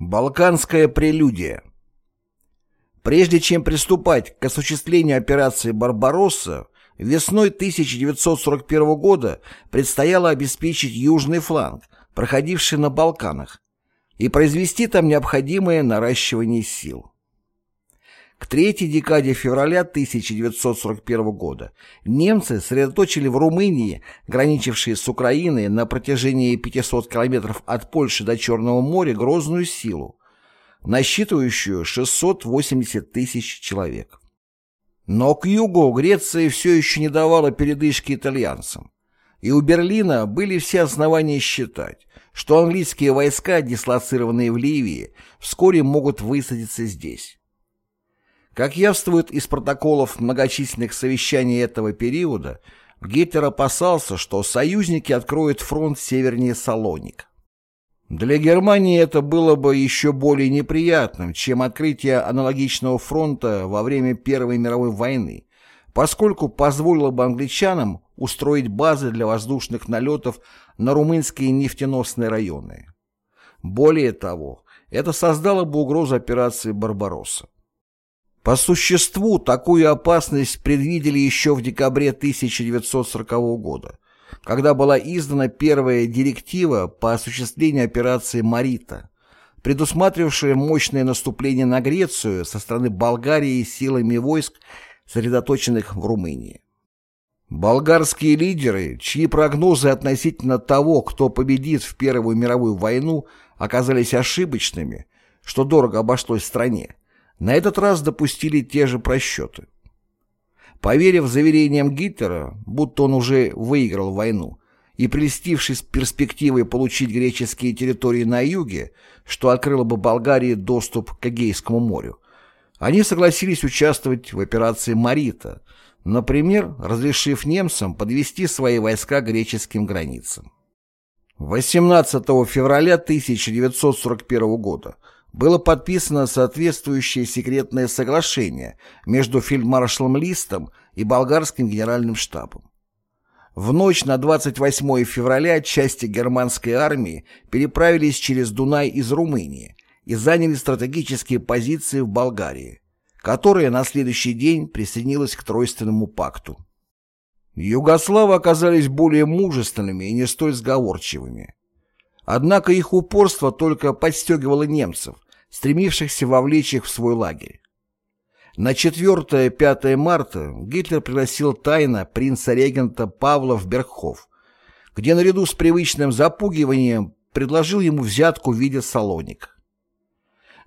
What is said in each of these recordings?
Балканская прелюдия Прежде чем приступать к осуществлению операции «Барбаросса», весной 1941 года предстояло обеспечить южный фланг, проходивший на Балканах, и произвести там необходимое наращивание сил. К третьей декаде февраля 1941 года немцы сосредоточили в Румынии, граничившей с Украиной на протяжении 500 километров от Польши до Черного моря, грозную силу, насчитывающую 680 тысяч человек. Но к югу Греция все еще не давала передышки итальянцам, и у Берлина были все основания считать, что английские войска, дислоцированные в Ливии, вскоре могут высадиться здесь. Как явствует из протоколов многочисленных совещаний этого периода, Гитлер опасался, что союзники откроют фронт севернее Салоник. Для Германии это было бы еще более неприятным, чем открытие аналогичного фронта во время Первой мировой войны, поскольку позволило бы англичанам устроить базы для воздушных налетов на румынские нефтеносные районы. Более того, это создало бы угрозу операции «Барбаросса». По существу, такую опасность предвидели еще в декабре 1940 года, когда была издана первая директива по осуществлению операции «Марита», предусматривавшая мощное наступление на Грецию со стороны Болгарии силами войск, сосредоточенных в Румынии. Болгарские лидеры, чьи прогнозы относительно того, кто победит в Первую мировую войну, оказались ошибочными, что дорого обошлось стране, на этот раз допустили те же просчеты. Поверив заверениям Гитлера, будто он уже выиграл войну, и прельстившись перспективой получить греческие территории на юге, что открыло бы Болгарии доступ к Эгейскому морю, они согласились участвовать в операции «Марита», например, разрешив немцам подвести свои войска к греческим границам. 18 февраля 1941 года было подписано соответствующее секретное соглашение между фельдмаршалом Листом и болгарским генеральным штабом. В ночь на 28 февраля части германской армии переправились через Дунай из Румынии и заняли стратегические позиции в Болгарии, которая на следующий день присоединилась к Тройственному пакту. Югославы оказались более мужественными и не столь сговорчивыми. Однако их упорство только подстегивало немцев, стремившихся вовлечь их в свой лагерь. На 4-5 марта Гитлер пригласил тайно принца-регента Павла в Бергхоф, где наряду с привычным запугиванием предложил ему взятку в виде салоник.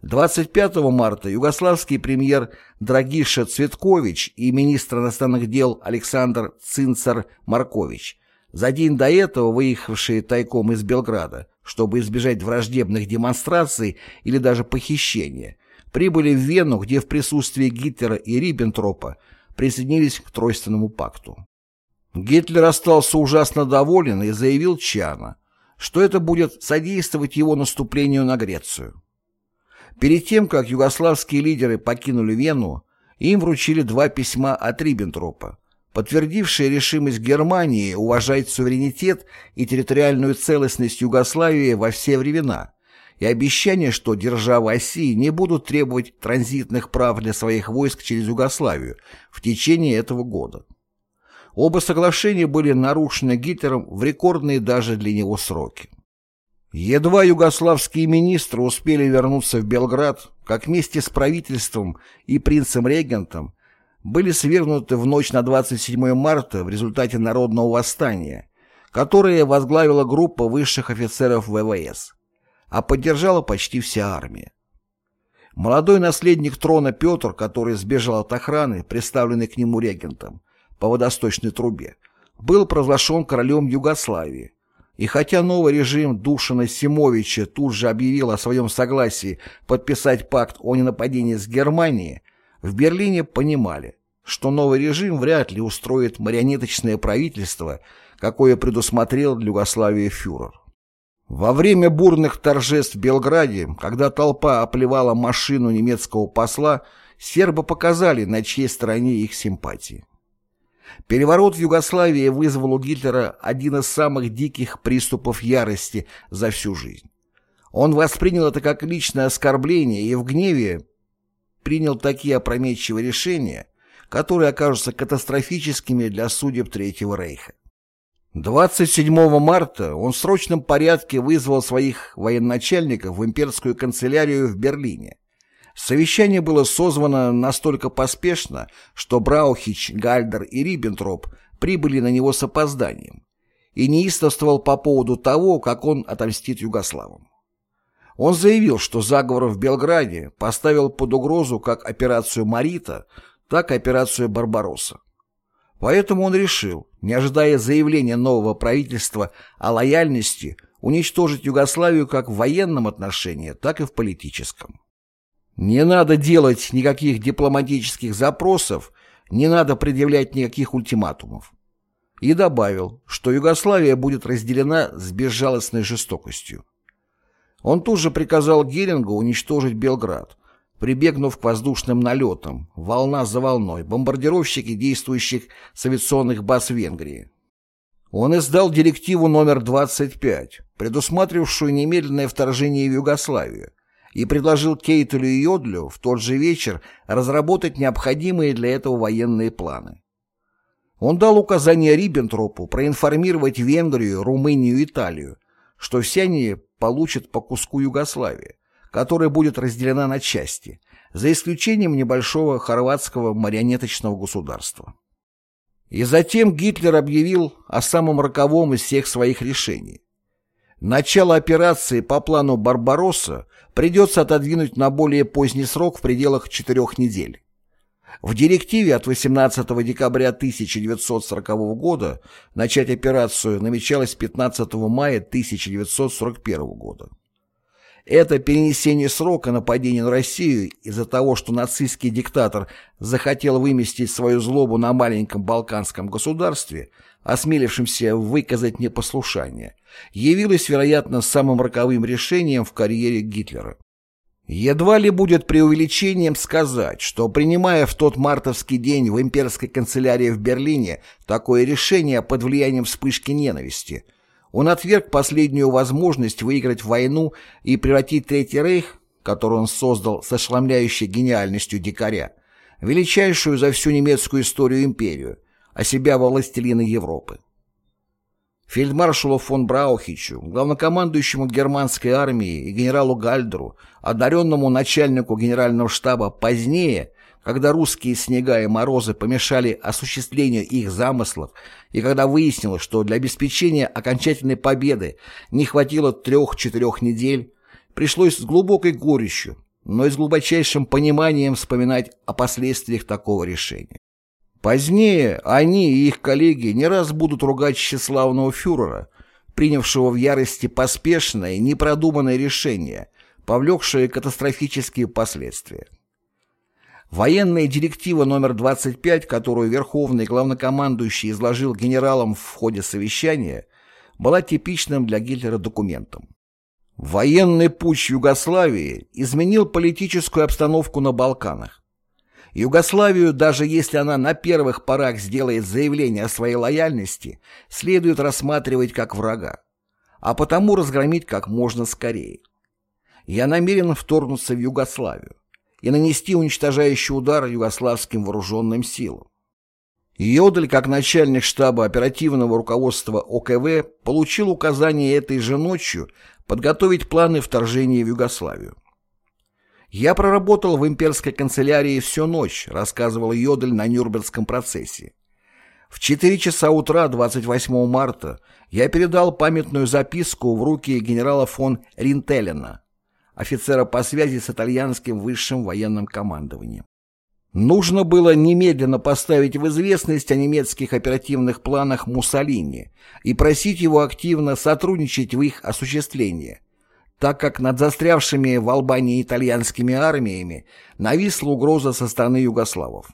25 марта югославский премьер Драгиша Цветкович и министр иностранных дел Александр Цинцар-Маркович, за день до этого выехавшие тайком из Белграда, чтобы избежать враждебных демонстраций или даже похищения, прибыли в Вену, где в присутствии Гитлера и Риббентропа присоединились к Тройственному пакту. Гитлер остался ужасно доволен и заявил Чана, что это будет содействовать его наступлению на Грецию. Перед тем, как югославские лидеры покинули Вену, им вручили два письма от Риббентропа, подтвердившие решимость Германии уважать суверенитет и территориальную целостность Югославии во все времена, и обещание, что державы России не будут требовать транзитных прав для своих войск через Югославию в течение этого года. Оба соглашения были нарушены Гитлером в рекордные даже для него сроки. Едва югославские министры успели вернуться в Белград, как вместе с правительством и принцем-регентом были свергнуты в ночь на 27 марта в результате народного восстания, которое возглавила группа высших офицеров ВВС, а поддержала почти вся армия. Молодой наследник трона Петр, который сбежал от охраны, представленной к нему регентом, по водосточной трубе, был провозглашен королем Югославии. И хотя новый режим Душина Симовича тут же объявил о своем согласии подписать пакт о ненападении с Германией, в Берлине понимали, что новый режим вряд ли устроит марионеточное правительство, какое предусмотрел для Югославии фюрер. Во время бурных торжеств в Белграде, когда толпа оплевала машину немецкого посла, сербы показали, на чьей стороне их симпатии. Переворот в Югославии вызвал у Гитлера один из самых диких приступов ярости за всю жизнь. Он воспринял это как личное оскорбление и в гневе принял такие опрометчивые решения, которые окажутся катастрофическими для судеб Третьего Рейха. 27 марта он в срочном порядке вызвал своих военачальников в имперскую канцелярию в Берлине. Совещание было созвано настолько поспешно, что Браухич, Гальдер и Риббентроп прибыли на него с опозданием и неистовствовал по поводу того, как он отомстит югославам. Он заявил, что заговор в Белграде поставил под угрозу как операцию «Марита», так и операцию «Барбаросса». Поэтому он решил, не ожидая заявления нового правительства о лояльности, уничтожить Югославию как в военном отношении, так и в политическом. Не надо делать никаких дипломатических запросов, не надо предъявлять никаких ультиматумов. И добавил, что Югославия будет разделена с безжалостной жестокостью. Он тут же приказал Герингу уничтожить Белград, прибегнув к воздушным налетам, волна за волной, бомбардировщики действующих с авиационных баз Венгрии. Он издал директиву номер 25, предусматривавшую немедленное вторжение в Югославию, и предложил Кейтелю и Йодлю в тот же вечер разработать необходимые для этого военные планы. Он дал указание Риббентропу проинформировать Венгрию, Румынию и Италию, что все они получат по куску Югославии, которая будет разделена на части, за исключением небольшого хорватского марионеточного государства. И затем Гитлер объявил о самом роковом из всех своих решений. Начало операции по плану «Барбаросса» придется отодвинуть на более поздний срок в пределах четырех недель. В директиве от 18 декабря 1940 года начать операцию намечалось 15 мая 1941 года. Это перенесение срока нападения на Россию из-за того, что нацистский диктатор захотел выместить свою злобу на маленьком балканском государстве, осмелившемся выказать непослушание, явилось, вероятно, самым роковым решением в карьере Гитлера. Едва ли будет преувеличением сказать, что, принимая в тот мартовский день в имперской канцелярии в Берлине такое решение под влиянием вспышки ненависти – он отверг последнюю возможность выиграть войну и превратить Третий Рейх, который он создал с ошеломляющей гениальностью дикаря, величайшую за всю немецкую историю империю, а себя во властелина Европы. Фельдмаршалу фон Браухичу, главнокомандующему германской армией и генералу Гальдеру, одаренному начальнику генерального штаба позднее, когда русские снега и морозы помешали осуществлению их замыслов, и когда выяснилось, что для обеспечения окончательной победы не хватило трех-четырех недель, пришлось с глубокой горечью, но и с глубочайшим пониманием вспоминать о последствиях такого решения. Позднее они и их коллеги не раз будут ругать тщеславного фюрера, принявшего в ярости поспешное и непродуманное решение, повлекшее катастрофические последствия. Военная директива номер 25, которую Верховный главнокомандующий изложил генералам в ходе совещания, была типичным для Гитлера документом. Военный путь Югославии изменил политическую обстановку на Балканах. Югославию, даже если она на первых порах сделает заявление о своей лояльности, следует рассматривать как врага, а потому разгромить как можно скорее. Я намерен вторгнуться в Югославию и нанести уничтожающий удар югославским вооруженным силам. Йодль, как начальник штаба оперативного руководства ОКВ, получил указание этой же ночью подготовить планы вторжения в Югославию. «Я проработал в имперской канцелярии всю ночь», рассказывал Йодль на Нюрнбергском процессе. В 4 часа утра 28 марта я передал памятную записку в руки генерала фон Ринтелена, офицера по связи с итальянским высшим военным командованием. Нужно было немедленно поставить в известность о немецких оперативных планах Муссолини и просить его активно сотрудничать в их осуществлении, так как над застрявшими в Албании итальянскими армиями нависла угроза со стороны югославов.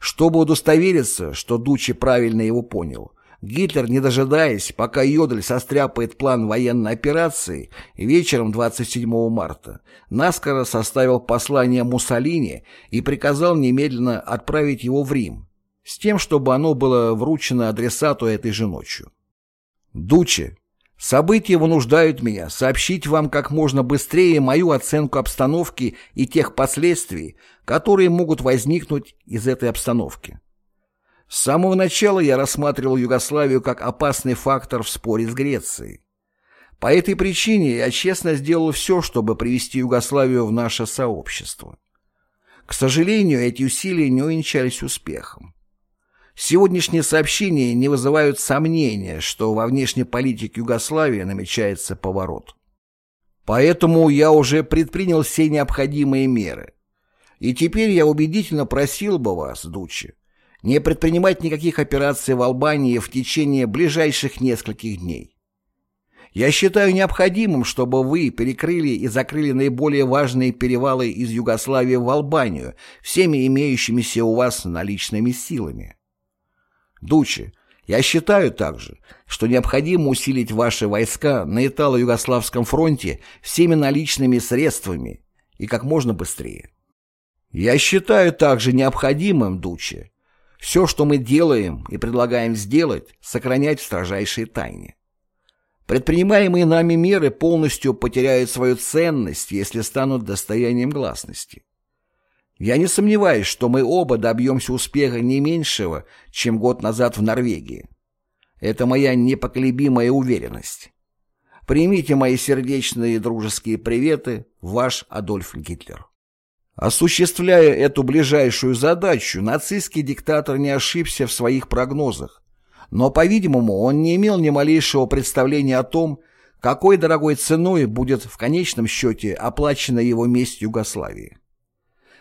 Чтобы удостовериться, что Дучи правильно его понял, Гитлер, не дожидаясь, пока Йодль состряпает план военной операции, вечером 27 марта наскоро составил послание Муссолини и приказал немедленно отправить его в Рим, с тем, чтобы оно было вручено адресату этой же ночью. Дуче, События вынуждают меня сообщить вам как можно быстрее мою оценку обстановки и тех последствий, которые могут возникнуть из этой обстановки. С самого начала я рассматривал Югославию как опасный фактор в споре с Грецией. По этой причине я честно сделал все, чтобы привести Югославию в наше сообщество. К сожалению, эти усилия не увенчались успехом. Сегодняшние сообщения не вызывают сомнения, что во внешней политике Югославии намечается поворот. Поэтому я уже предпринял все необходимые меры. И теперь я убедительно просил бы вас, Дучи, не предпринимать никаких операций в Албании в течение ближайших нескольких дней. Я считаю необходимым, чтобы вы перекрыли и закрыли наиболее важные перевалы из Югославии в Албанию всеми имеющимися у вас наличными силами. Дучи, я считаю также, что необходимо усилить ваши войска на Итало-Югославском фронте всеми наличными средствами и как можно быстрее. Я считаю также необходимым, Дучи, все, что мы делаем и предлагаем сделать, сохранять в строжайшей тайне. Предпринимаемые нами меры полностью потеряют свою ценность, если станут достоянием гласности. Я не сомневаюсь, что мы оба добьемся успеха не меньшего, чем год назад в Норвегии. Это моя непоколебимая уверенность. Примите мои сердечные и дружеские приветы, ваш Адольф Гитлер. Осуществляя эту ближайшую задачу, нацистский диктатор не ошибся в своих прогнозах, но, по-видимому, он не имел ни малейшего представления о том, какой дорогой ценой будет в конечном счете оплачена его месть Югославии.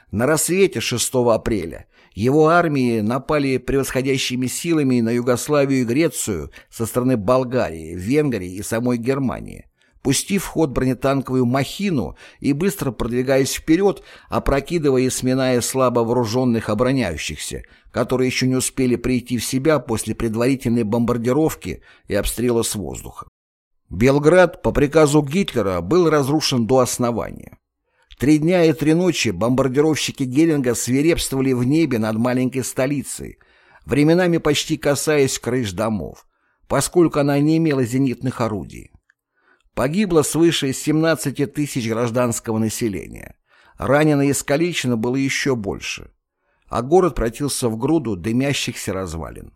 На рассвете 6 апреля его армии напали превосходящими силами на Югославию и Грецию со стороны Болгарии, Венгрии и самой Германии, пустив в ход бронетанковую махину и быстро продвигаясь вперед, опрокидывая и сминая слабо вооруженных обороняющихся, которые еще не успели прийти в себя после предварительной бомбардировки и обстрела с воздуха. Белград по приказу Гитлера был разрушен до основания. Три дня и три ночи бомбардировщики Геринга свирепствовали в небе над маленькой столицей, временами почти касаясь крыш домов, поскольку она не имела зенитных орудий. Погибло свыше 17 тысяч гражданского населения. Ранено и искалечено было еще больше. А город превратился в груду дымящихся развалин.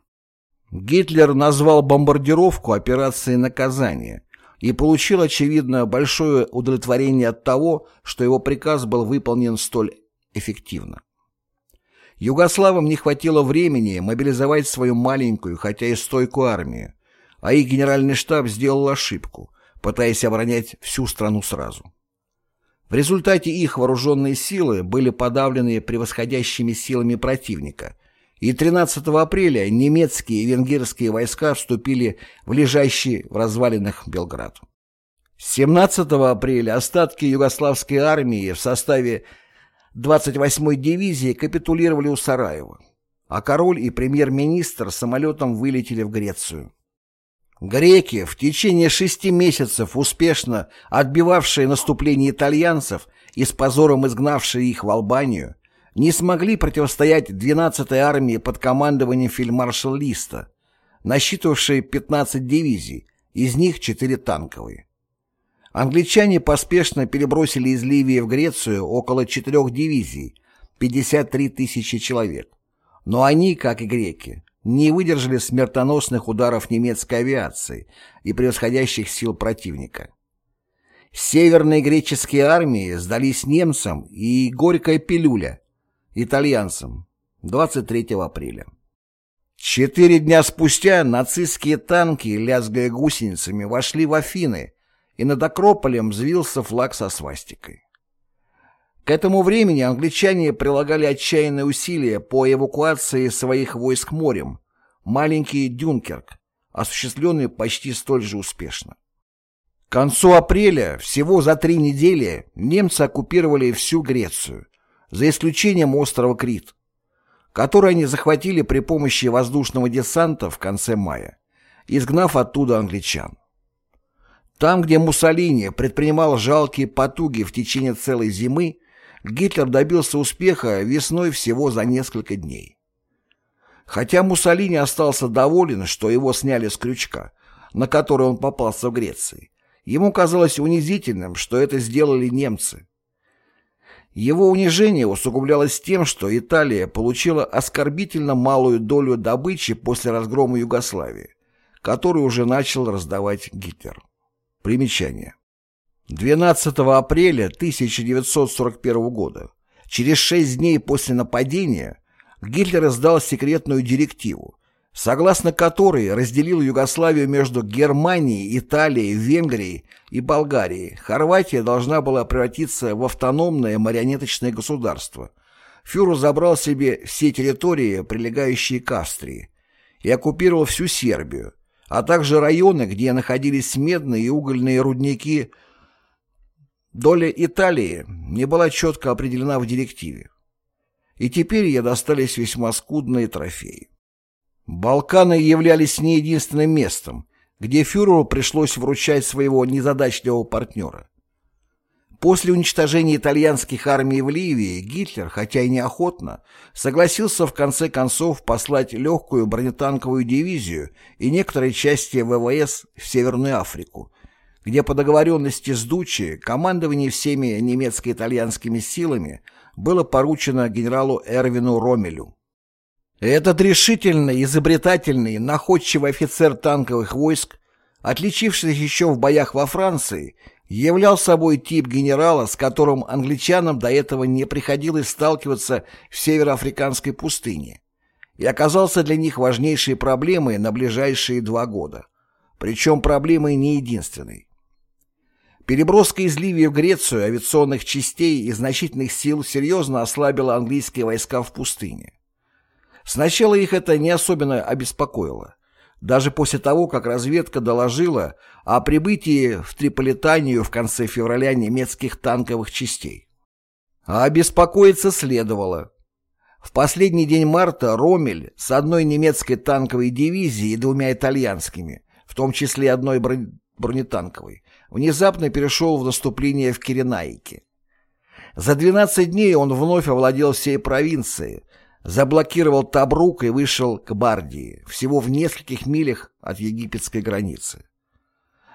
Гитлер назвал бомбардировку операцией наказания и получил, очевидно, большое удовлетворение от того, что его приказ был выполнен столь эффективно. Югославам не хватило времени мобилизовать свою маленькую, хотя и стойкую армию, а их генеральный штаб сделал ошибку, пытаясь оборонять всю страну сразу. В результате их вооруженные силы были подавлены превосходящими силами противника, и 13 апреля немецкие и венгерские войска вступили в лежащий в развалинах Белград. 17 апреля остатки югославской армии в составе 28-й дивизии капитулировали у Сараева, а король и премьер-министр самолетом вылетели в Грецию. Греки, в течение шести месяцев успешно отбивавшие наступление итальянцев и с позором изгнавшие их в Албанию, не смогли противостоять 12-й армии под командованием фельдмаршала Листа, насчитывавшей 15 дивизий, из них 4 танковые. Англичане поспешно перебросили из Ливии в Грецию около 4 дивизий, 53 тысячи человек. Но они, как и греки, не выдержали смертоносных ударов немецкой авиации и превосходящих сил противника. Северные греческие армии сдались немцам и горькая пилюля, итальянцам 23 апреля. Четыре дня спустя нацистские танки, лязгая гусеницами, вошли в Афины, и над Акрополем взвился флаг со свастикой. К этому времени англичане прилагали отчаянные усилия по эвакуации своих войск морем, маленький Дюнкерк, осуществленный почти столь же успешно. К концу апреля, всего за три недели, немцы оккупировали всю Грецию, за исключением острова Крит, который они захватили при помощи воздушного десанта в конце мая, изгнав оттуда англичан. Там, где Муссолини предпринимал жалкие потуги в течение целой зимы, Гитлер добился успеха весной всего за несколько дней. Хотя Муссолини остался доволен, что его сняли с крючка, на который он попался в Греции, ему казалось унизительным, что это сделали немцы. Его унижение усугублялось тем, что Италия получила оскорбительно малую долю добычи после разгрома Югославии, которую уже начал раздавать Гитлер. Примечание. 12 апреля 1941 года, через шесть дней после нападения, Гитлер издал секретную директиву, согласно которой разделил Югославию между Германией, Италией, Венгрией и Болгарией. Хорватия должна была превратиться в автономное марионеточное государство. Фюрер забрал себе все территории, прилегающие к Австрии, и оккупировал всю Сербию, а также районы, где находились медные и угольные рудники Доля Италии не была четко определена в директиве. И теперь ей достались весьма скудные трофеи. Балканы являлись не единственным местом, где фюреру пришлось вручать своего незадачливого партнера. После уничтожения итальянских армий в Ливии Гитлер, хотя и неохотно, согласился в конце концов послать легкую бронетанковую дивизию и некоторые части ВВС в Северную Африку, где по договоренности с Дучи командование всеми немецко-итальянскими силами было поручено генералу Эрвину Ромелю. Этот решительный, изобретательный, находчивый офицер танковых войск, отличившийся еще в боях во Франции, являл собой тип генерала, с которым англичанам до этого не приходилось сталкиваться в североафриканской пустыне, и оказался для них важнейшей проблемой на ближайшие два года. Причем проблемой не единственной. Переброска из Ливии в Грецию авиационных частей и значительных сил серьезно ослабила английские войска в пустыне. Сначала их это не особенно обеспокоило. Даже после того, как разведка доложила о прибытии в Триполитанию в конце февраля немецких танковых частей. А обеспокоиться следовало. В последний день марта Ромель с одной немецкой танковой дивизией и двумя итальянскими, в том числе одной бронетанковой, внезапно перешел в наступление в Киренайке. За 12 дней он вновь овладел всей провинцией, заблокировал Табрук и вышел к Бардии, всего в нескольких милях от египетской границы.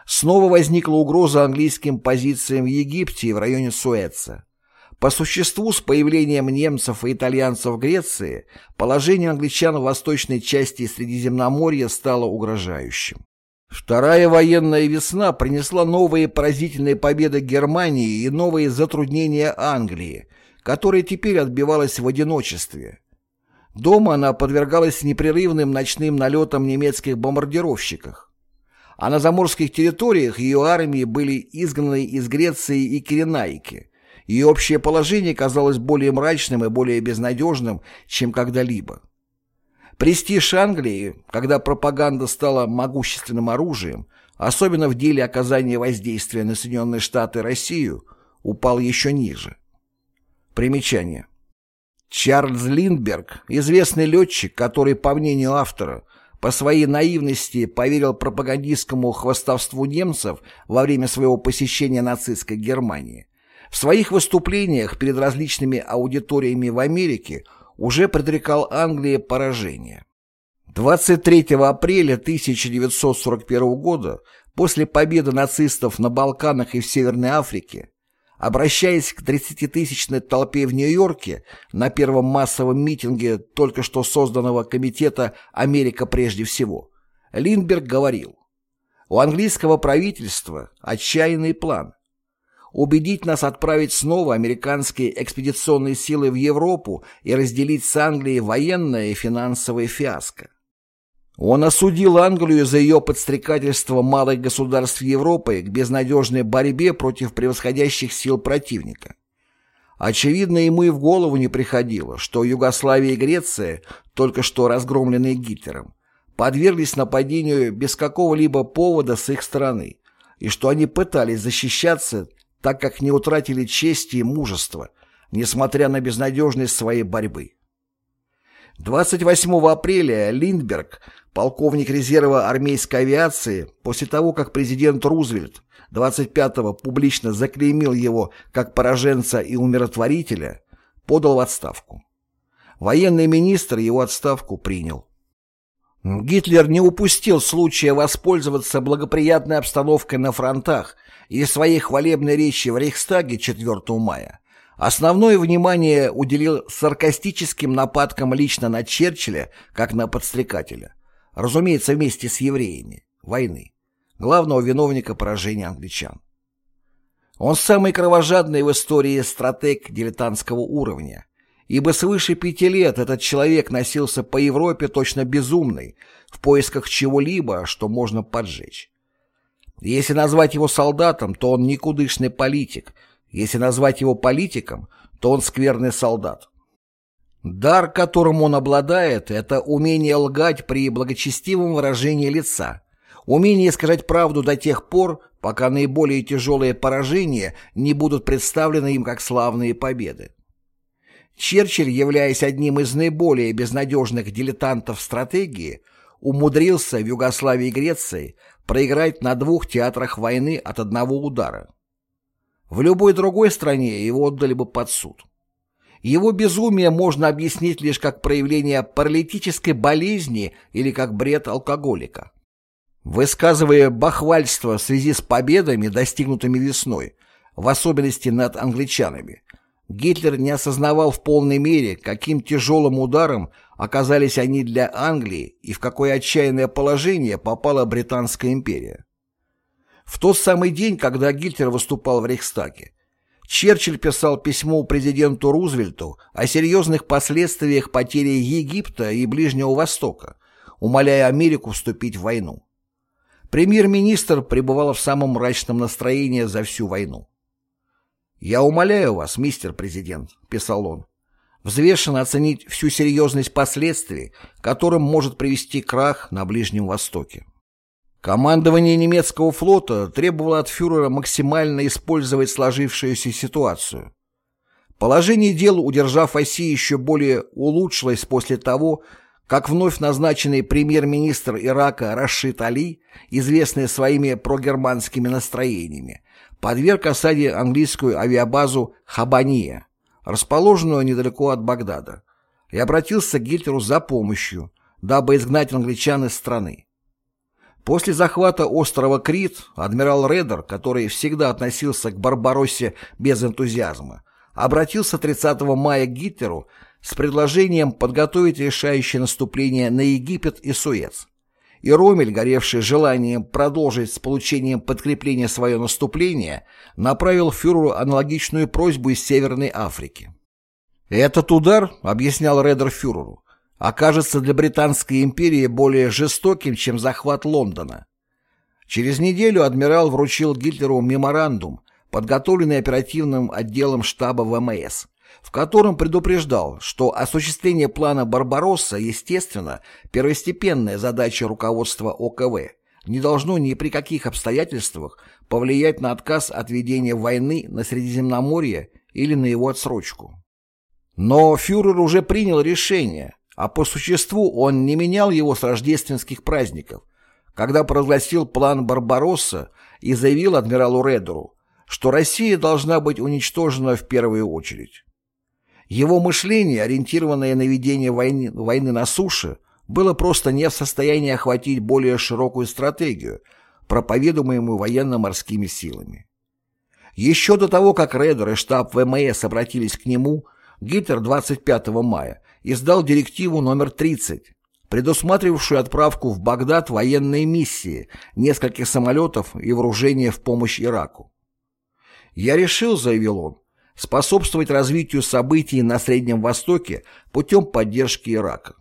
Снова возникла угроза английским позициям в Египте и в районе Суэца. По существу, с появлением немцев и итальянцев в Греции, положение англичан в восточной части Средиземноморья стало угрожающим. Вторая военная весна принесла новые поразительные победы Германии и новые затруднения Англии, которая теперь отбивалась в одиночестве. Дома она подвергалась непрерывным ночным налетам немецких бомбардировщиков. А на заморских территориях ее армии были изгнаны из Греции и Киренайки. Ее общее положение казалось более мрачным и более безнадежным, чем когда-либо. Престиж Англии, когда пропаганда стала могущественным оружием, особенно в деле оказания воздействия на Соединенные Штаты и Россию, упал еще ниже. Примечание. Чарльз Линдберг, известный летчик, который, по мнению автора, по своей наивности поверил пропагандистскому хвастовству немцев во время своего посещения нацистской Германии, в своих выступлениях перед различными аудиториями в Америке – уже предрекал Англии поражение. 23 апреля 1941 года, после победы нацистов на Балканах и в Северной Африке, обращаясь к 30-тысячной толпе в Нью-Йорке на первом массовом митинге только что созданного комитета «Америка прежде всего», Линдберг говорил, «У английского правительства отчаянный план убедить нас отправить снова американские экспедиционные силы в Европу и разделить с Англией военное и финансовое фиаско. Он осудил Англию за ее подстрекательство малых государств Европы к безнадежной борьбе против превосходящих сил противника. Очевидно, ему и в голову не приходило, что Югославия и Греция, только что разгромленные Гитлером, подверглись нападению без какого-либо повода с их стороны, и что они пытались защищаться так как не утратили чести и мужества, несмотря на безнадежность своей борьбы. 28 апреля Линдберг, полковник резерва армейской авиации, после того, как президент Рузвельт 25-го публично заклеймил его как пораженца и умиротворителя, подал в отставку. Военный министр его отставку принял. Гитлер не упустил случая воспользоваться благоприятной обстановкой на фронтах и своей хвалебной речи в Рейхстаге 4 мая. Основное внимание уделил саркастическим нападкам лично на Черчилля, как на подстрекателя, разумеется, вместе с евреями, войны, главного виновника поражения англичан. Он самый кровожадный в истории стратег дилетантского уровня, ибо свыше пяти лет этот человек носился по Европе точно безумный, в поисках чего-либо, что можно поджечь. Если назвать его солдатом, то он никудышный политик, если назвать его политиком, то он скверный солдат. Дар, которым он обладает, это умение лгать при благочестивом выражении лица, умение сказать правду до тех пор, пока наиболее тяжелые поражения не будут представлены им как славные победы. Черчилль, являясь одним из наиболее безнадежных дилетантов стратегии, умудрился в Югославии и Греции проиграть на двух театрах войны от одного удара. В любой другой стране его отдали бы под суд. Его безумие можно объяснить лишь как проявление паралитической болезни или как бред алкоголика. Высказывая бахвальство в связи с победами, достигнутыми весной, в особенности над англичанами, Гитлер не осознавал в полной мере, каким тяжелым ударом оказались они для Англии и в какое отчаянное положение попала Британская империя. В тот самый день, когда Гитлер выступал в Рейхстаге, Черчилль писал письмо президенту Рузвельту о серьезных последствиях потери Египта и Ближнего Востока, умоляя Америку вступить в войну. Премьер-министр пребывал в самом мрачном настроении за всю войну. «Я умоляю вас, мистер президент», — писал он, взвешенно оценить всю серьезность последствий, которым может привести крах на Ближнем Востоке. Командование немецкого флота требовало от фюрера максимально использовать сложившуюся ситуацию. Положение дел, удержав оси, еще более улучшилось после того, как вновь назначенный премьер-министр Ирака Рашид Али, известный своими прогерманскими настроениями, подверг осаде английскую авиабазу Хабания, расположенную недалеко от Багдада, и обратился к Гитлеру за помощью, дабы изгнать англичан из страны. После захвата острова Крит адмирал Редер, который всегда относился к Барбароссе без энтузиазма, обратился 30 мая к Гитлеру с предложением подготовить решающее наступление на Египет и Суэц и Ромель, горевший желанием продолжить с получением подкрепления свое наступление, направил фюреру аналогичную просьбу из Северной Африки. «Этот удар, — объяснял Редер фюреру, — окажется для Британской империи более жестоким, чем захват Лондона». Через неделю адмирал вручил Гитлеру меморандум, подготовленный оперативным отделом штаба ВМС, в котором предупреждал, что осуществление плана «Барбаросса» естественно первостепенная задача руководства ОКВ, не должно ни при каких обстоятельствах повлиять на отказ от ведения войны на Средиземноморье или на его отсрочку. Но фюрер уже принял решение, а по существу он не менял его с рождественских праздников, когда провозгласил план Барбаросса и заявил адмиралу Редеру, что Россия должна быть уничтожена в первую очередь. Его мышление, ориентированное на ведение войны, войны на суше, было просто не в состоянии охватить более широкую стратегию, проповедуемую военно-морскими силами. Еще до того, как Редер и штаб ВМС обратились к нему, Гитлер 25 мая издал директиву номер 30, предусматривавшую отправку в Багдад военной миссии, нескольких самолетов и вооружения в помощь Ираку. «Я решил», — заявил он, способствовать развитию событий на Среднем Востоке путем поддержки Ирака.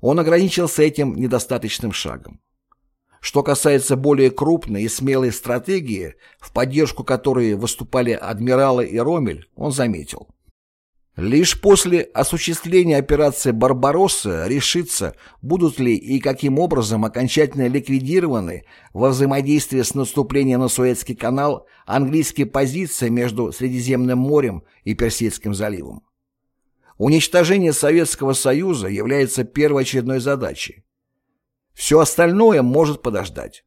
Он ограничился этим недостаточным шагом. Что касается более крупной и смелой стратегии, в поддержку которой выступали адмиралы и Ромель, он заметил. Лишь после осуществления операции «Барбаросса» решится, будут ли и каким образом окончательно ликвидированы во взаимодействии с наступлением на Суэцкий канал английские позиции между Средиземным морем и Персидским заливом. Уничтожение Советского Союза является первоочередной задачей. Все остальное может подождать.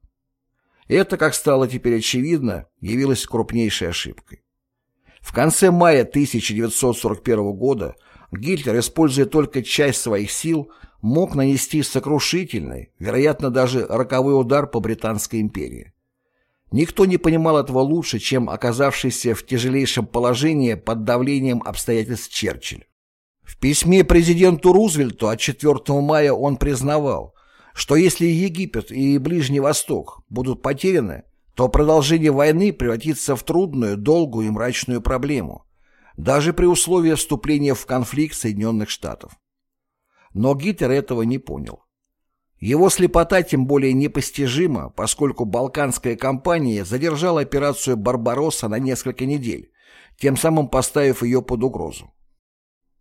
Это, как стало теперь очевидно, явилось крупнейшей ошибкой. В конце мая 1941 года Гитлер, используя только часть своих сил, мог нанести сокрушительный, вероятно, даже роковой удар по Британской империи. Никто не понимал этого лучше, чем оказавшийся в тяжелейшем положении под давлением обстоятельств Черчилль. В письме президенту Рузвельту от 4 мая он признавал, что если Египет и Ближний Восток будут потеряны, то продолжение войны превратится в трудную, долгую и мрачную проблему, даже при условии вступления в конфликт Соединенных Штатов. Но Гитлер этого не понял. Его слепота тем более непостижима, поскольку Балканская кампания задержала операцию «Барбаросса» на несколько недель, тем самым поставив ее под угрозу.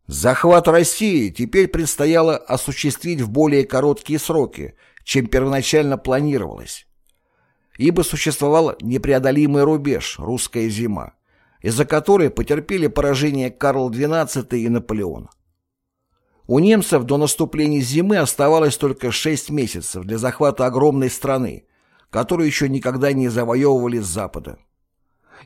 Захват России теперь предстояло осуществить в более короткие сроки, чем первоначально планировалось, ибо существовал непреодолимый рубеж «Русская зима», из-за которой потерпели поражение Карл XII и Наполеон. У немцев до наступления зимы оставалось только 6 месяцев для захвата огромной страны, которую еще никогда не завоевывали с запада.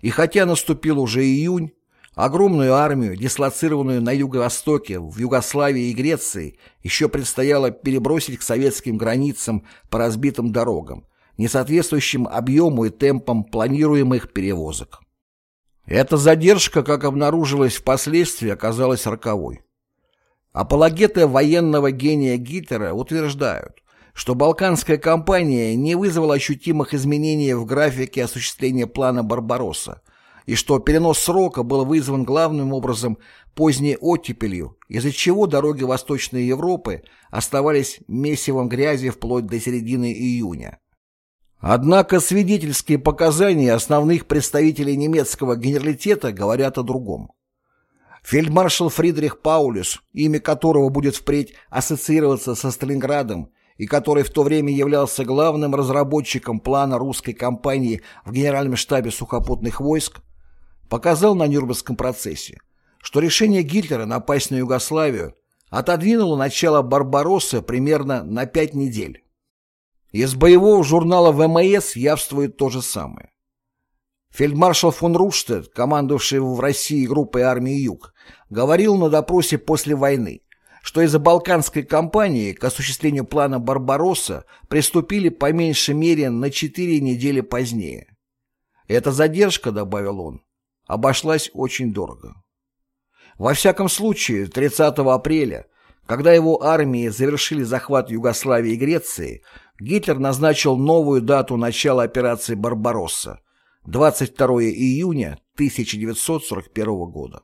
И хотя наступил уже июнь, огромную армию, дислоцированную на юго-востоке, в Югославии и Греции, еще предстояло перебросить к советским границам по разбитым дорогам, не соответствующим объему и темпам планируемых перевозок. Эта задержка, как обнаружилось впоследствии, оказалась роковой. Апологеты военного гения Гитлера утверждают, что Балканская кампания не вызвала ощутимых изменений в графике осуществления плана «Барбаросса», и что перенос срока был вызван главным образом поздней оттепелью, из-за чего дороги Восточной Европы оставались месивом грязи вплоть до середины июня. Однако свидетельские показания основных представителей немецкого генералитета говорят о другом. Фельдмаршал Фридрих Паулюс, имя которого будет впредь ассоциироваться со Сталинградом и который в то время являлся главным разработчиком плана русской кампании в Генеральном штабе сухопутных войск, показал на Нюрнбергском процессе, что решение Гитлера напасть на Югославию отодвинуло начало Барбароссы примерно на пять недель. Из боевого журнала ВМС явствует то же самое. Фельдмаршал фон Руштедт, командовавший в России группой армии Юг, говорил на допросе после войны, что из-за Балканской кампании к осуществлению плана Барбаросса приступили по меньшей мере на четыре недели позднее. Эта задержка, добавил он, обошлась очень дорого. Во всяком случае, 30 апреля, когда его армии завершили захват Югославии и Греции, Гитлер назначил новую дату начала операции «Барбаросса» 22 июня 1941 года.